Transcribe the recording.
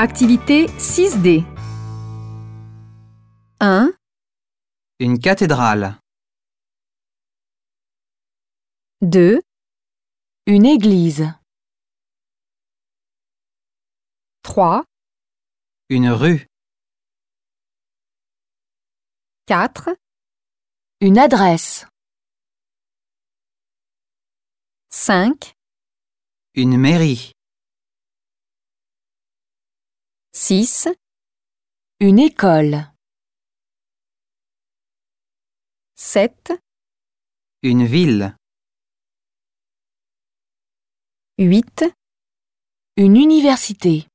Activité 6D. 1, Une cathédrale. 2, Une église. 3, Une rue. 4, Une adresse. 5, Une mairie. 6, Une école. 7, Une ville. 8, Une université.